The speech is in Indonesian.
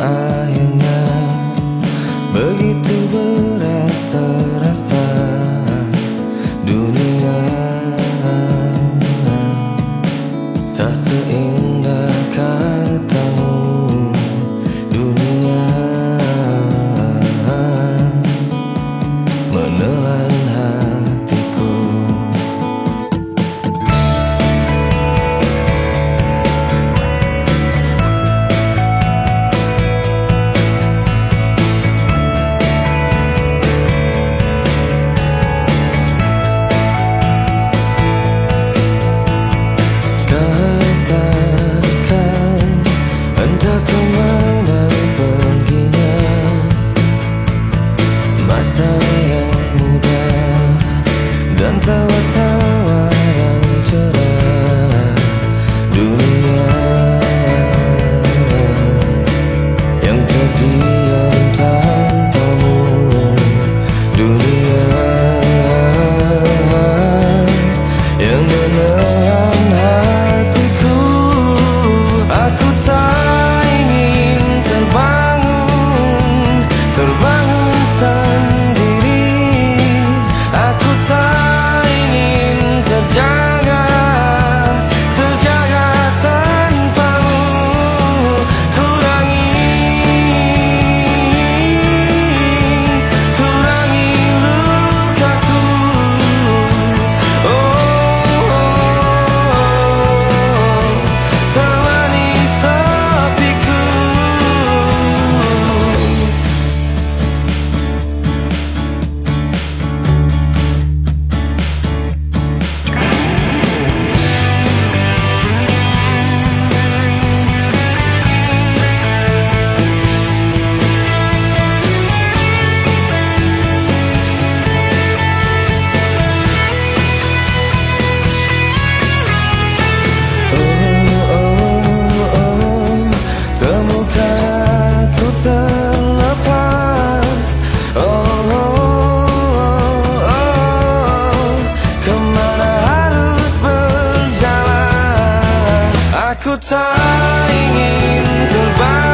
I dan tawa-tawa yang cerah dunia yang terdiam tanpamu dunia yang menelan hati. Aku tak ingin kembali